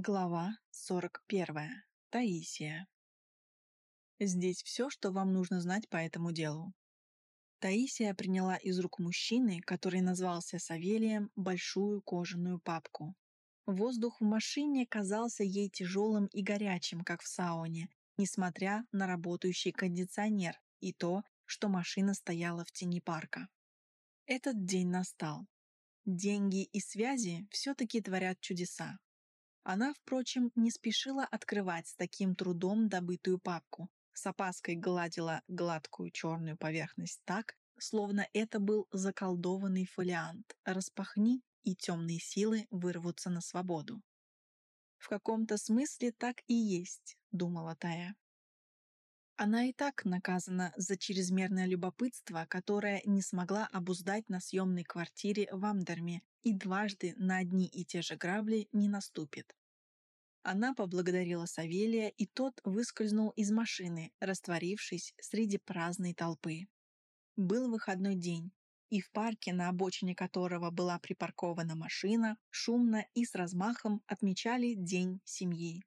Глава 41. Таисия. Здесь все, что вам нужно знать по этому делу. Таисия приняла из рук мужчины, который назвался Савелием, большую кожаную папку. Воздух в машине казался ей тяжелым и горячим, как в сауне, несмотря на работающий кондиционер и то, что машина стояла в тени парка. Этот день настал. Деньги и связи все-таки творят чудеса. Она, впрочем, не спешила открывать с таким трудом добытую папку. С опаской гладила гладкую черную поверхность так, словно это был заколдованный фолиант. Распахни, и темные силы вырвутся на свободу. «В каком-то смысле так и есть», — думала Тая. Она и так наказана за чрезмерное любопытство, которое не смогла обуздать на съемной квартире в Амдерме и дважды на одни и те же грабли не наступит. Она поблагодарила Савелия, и тот выскользнул из машины, растворившись среди праздной толпы. Был выходной день, и в парке, на обочине которого была припаркована машина, шумно и с размахом отмечали День семьи.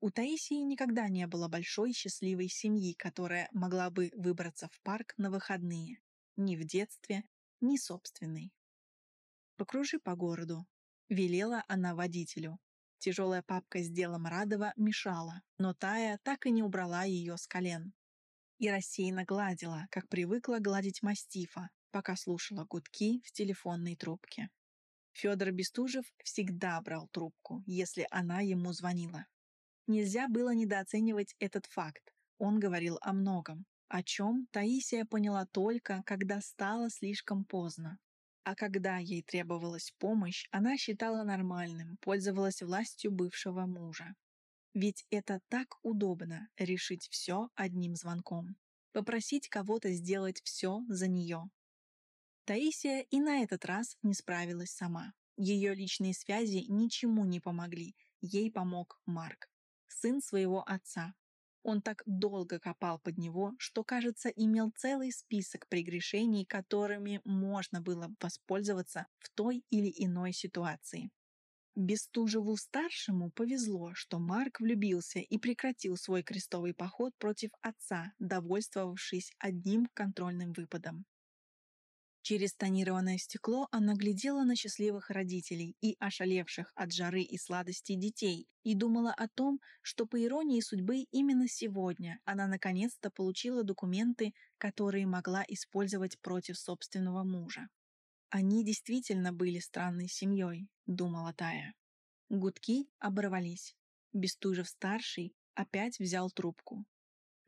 У Таисии никогда не было большой счастливой семьи, которая могла бы выбраться в парк на выходные. Ни в детстве, ни собственной. «Покружи по городу», — велела она водителю. Тяжелая папка с делом Радова мешала, но Тая так и не убрала ее с колен. И рассеянно гладила, как привыкла гладить мастифа, пока слушала гудки в телефонной трубке. Федор Бестужев всегда брал трубку, если она ему звонила. Нельзя было недооценивать этот факт. Он говорил о многом, о чем Таисия поняла только, когда стало слишком поздно. А когда ей требовалась помощь, она считала нормальным, пользовалась властью бывшего мужа. Ведь это так удобно — решить все одним звонком. Попросить кого-то сделать все за нее. Таисия и на этот раз не справилась сама. Ее личные связи ничему не помогли. Ей помог Марк, сын своего отца, он так долго копал под него, что, кажется, имел целый список прегрешений, которыми можно было воспользоваться в той или иной ситуации. Бестужеву-старшему повезло, что Марк влюбился и прекратил свой крестовый поход против отца, довольствовавшись одним контрольным выпадом. Через тонированное стекло она глядела на счастливых родителей и ошалевших от жары и сладостей детей и думала о том, что по иронии судьбы именно сегодня она наконец-то получила документы, которые могла использовать против собственного мужа. Они действительно были странной семьей, думала Тая. Гудки оборвались. Бестужев-старший опять взял трубку.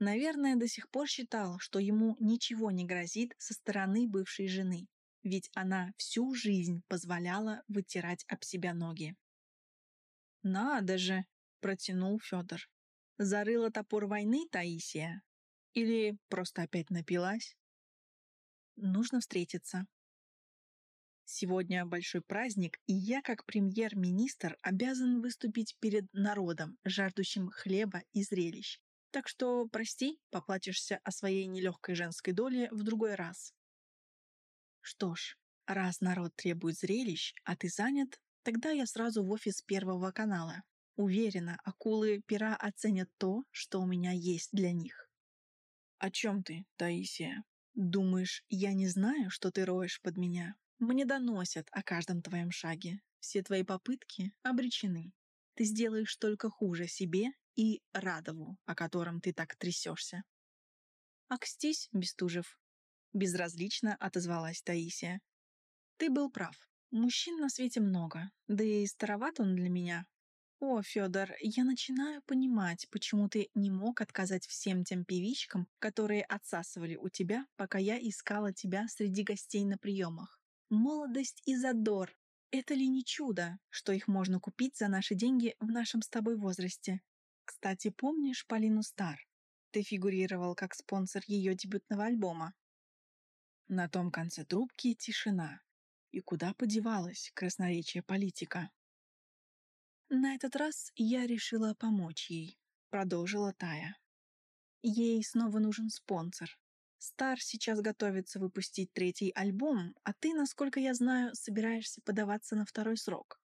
Наверное, до сих пор считал, что ему ничего не грозит со стороны бывшей жены, ведь она всю жизнь позволяла вытирать об себя ноги. «Надо же!» — протянул Федор. «Зарыла топор войны Таисия? Или просто опять напилась?» «Нужно встретиться», Сегодня большой праздник, и я, как премьер-министр, обязан выступить перед народом, жаждущим хлеба и зрелищ. Так что, прости, поплатишься о своей нелегкой женской доле в другой раз. Что ж, раз народ требует зрелищ, а ты занят, тогда я сразу в офис Первого канала. Уверена, акулы пера оценят то, что у меня есть для них. О чем ты, Таисия? Думаешь, я не знаю, что ты роешь под меня? Мне доносят о каждом твоем шаге. Все твои попытки обречены. Ты сделаешь только хуже себе и Радову, о котором ты так трясешься. «Акстись, Бестужев», — безразлично отозвалась Таисия. «Ты был прав. Мужчин на свете много, да и староват он для меня. О, Федор, я начинаю понимать, почему ты не мог отказать всем тем певичкам, которые отсасывали у тебя, пока я искала тебя среди гостей на приемах. Молодость и задор. Это ли не чудо, что их можно купить за наши деньги в нашем с тобой возрасте? Кстати, помнишь Полину Стар? Ты фигурировал как спонсор ее дебютного альбома. На том конце трубки тишина. И куда подевалась красноречие политика? На этот раз я решила помочь ей, продолжила Тая. Ей снова нужен спонсор. Стар сейчас готовится выпустить третий альбом, а ты, насколько я знаю, собираешься подаваться на второй срок.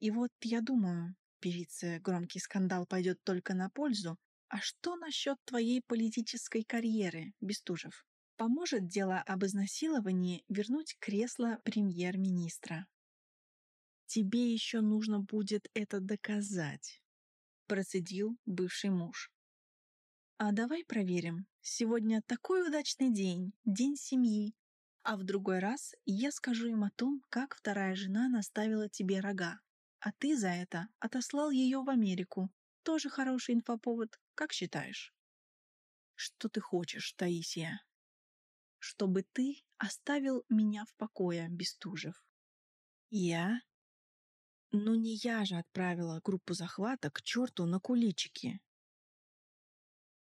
И вот я думаю, певице громкий скандал пойдет только на пользу, а что насчет твоей политической карьеры, Бестужев? Поможет дело об изнасиловании вернуть кресло премьер-министра. Тебе еще нужно будет это доказать, процедил бывший муж. А давай проверим. Сегодня такой удачный день, день семьи. А в другой раз я скажу им о том, как вторая жена наставила тебе рога. А ты за это отослал ее в Америку. Тоже хороший инфоповод, как считаешь? Что ты хочешь, Таисия? Чтобы ты оставил меня в покое, Бестужев. Я? Ну не я же отправила группу захвата к черту на куличики.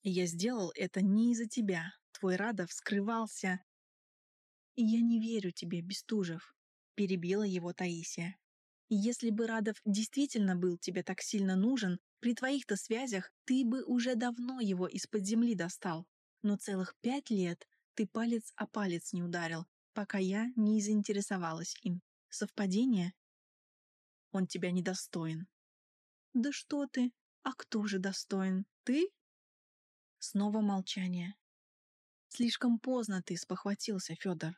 Я сделал это не из-за тебя. Твой Радов скрывался. Я не верю тебе, Бестужев, перебила его Таисия. Если бы Радов действительно был тебе так сильно нужен, при твоих-то связях ты бы уже давно его из-под земли достал. Но целых пять лет ты палец о палец не ударил, пока я не заинтересовалась им. Совпадение? Он тебя недостоин. Да что ты? А кто же достоин? Ты? Снова молчание. Слишком поздно ты спохватился, Федор.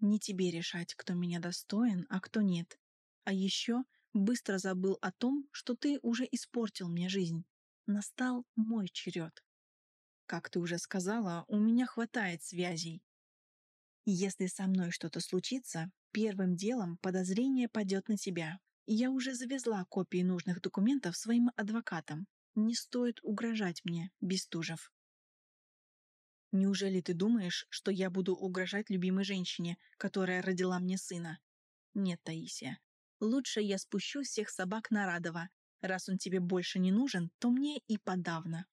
Не тебе решать, кто меня достоин, а кто нет. А еще быстро забыл о том, что ты уже испортил мне жизнь. Настал мой черед. Как ты уже сказала, у меня хватает связей. Если со мной что-то случится, первым делом подозрение падет на тебя. Я уже завезла копии нужных документов своим адвокатам. Не стоит угрожать мне, Бестужев. Неужели ты думаешь, что я буду угрожать любимой женщине, которая родила мне сына? Нет, Таисия. Лучше я спущу всех собак на Радова. Раз он тебе больше не нужен, то мне и подавно.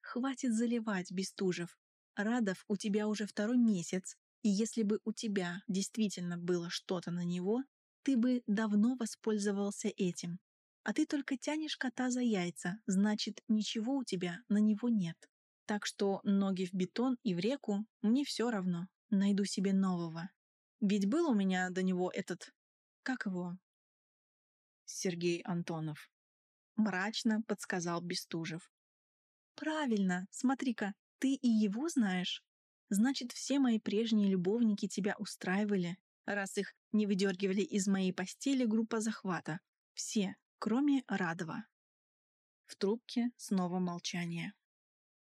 Хватит заливать, Бестужев. Радов у тебя уже второй месяц, и если бы у тебя действительно было что-то на него, ты бы давно воспользовался этим. А ты только тянешь кота за яйца, значит, ничего у тебя на него нет. Так что ноги в бетон и в реку мне все равно. Найду себе нового. Ведь был у меня до него этот... Как его? Сергей Антонов. Мрачно подсказал Бестужев. Правильно, смотри-ка, ты и его знаешь. Значит, все мои прежние любовники тебя устраивали, раз их не выдергивали из моей постели группа захвата. Все, кроме Радова. В трубке снова молчание.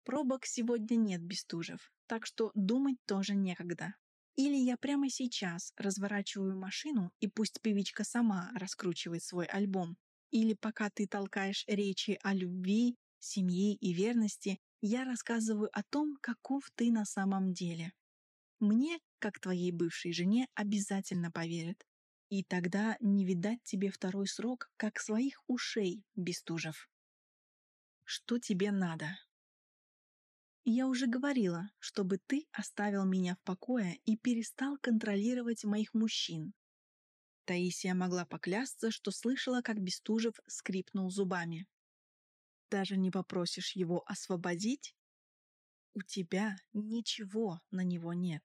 Пробок сегодня нет, Бестужев, так что думать тоже некогда. Или я прямо сейчас разворачиваю машину, и пусть певичка сама раскручивает свой альбом. Или пока ты толкаешь речи о любви, семье и верности, я рассказываю о том, каков ты на самом деле. Мне, как твоей бывшей жене, обязательно поверят. И тогда не видать тебе второй срок, как своих ушей, Бестужев. Что тебе надо? Я уже говорила, чтобы ты оставил меня в покое и перестал контролировать моих мужчин. Таисия могла поклясться, что слышала, как Бестужев скрипнул зубами. Даже не попросишь его освободить? У тебя ничего на него нет.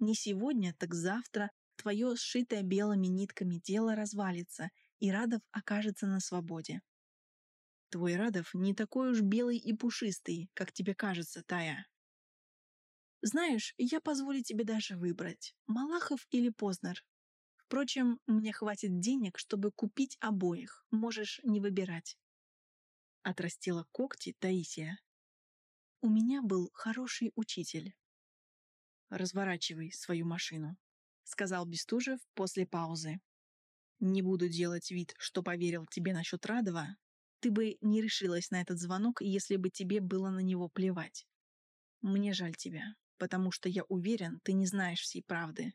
Не сегодня, так завтра твое сшитое белыми нитками дело развалится, и Радов окажется на свободе. Твой Радов не такой уж белый и пушистый, как тебе кажется, Тая. Знаешь, я позволю тебе даже выбрать, Малахов или Познер. Впрочем, мне хватит денег, чтобы купить обоих, можешь не выбирать. Отрастила когти Таисия. У меня был хороший учитель. Разворачивай свою машину, сказал Бестужев после паузы. Не буду делать вид, что поверил тебе насчет Радова, ты бы не решилась на этот звонок, если бы тебе было на него плевать. Мне жаль тебя, потому что я уверен, ты не знаешь всей правды.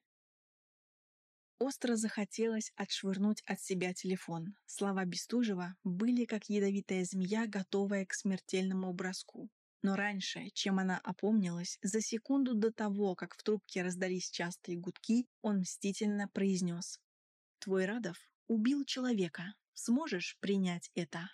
Остро захотелось отшвырнуть от себя телефон. Слова Бестужева были как ядовитая змея, готовая к смертельному броску. Но раньше, чем она опомнилась, за секунду до того, как в трубке раздались частые гудки, он мстительно произнес. «Твой Радов убил человека. Сможешь принять это?»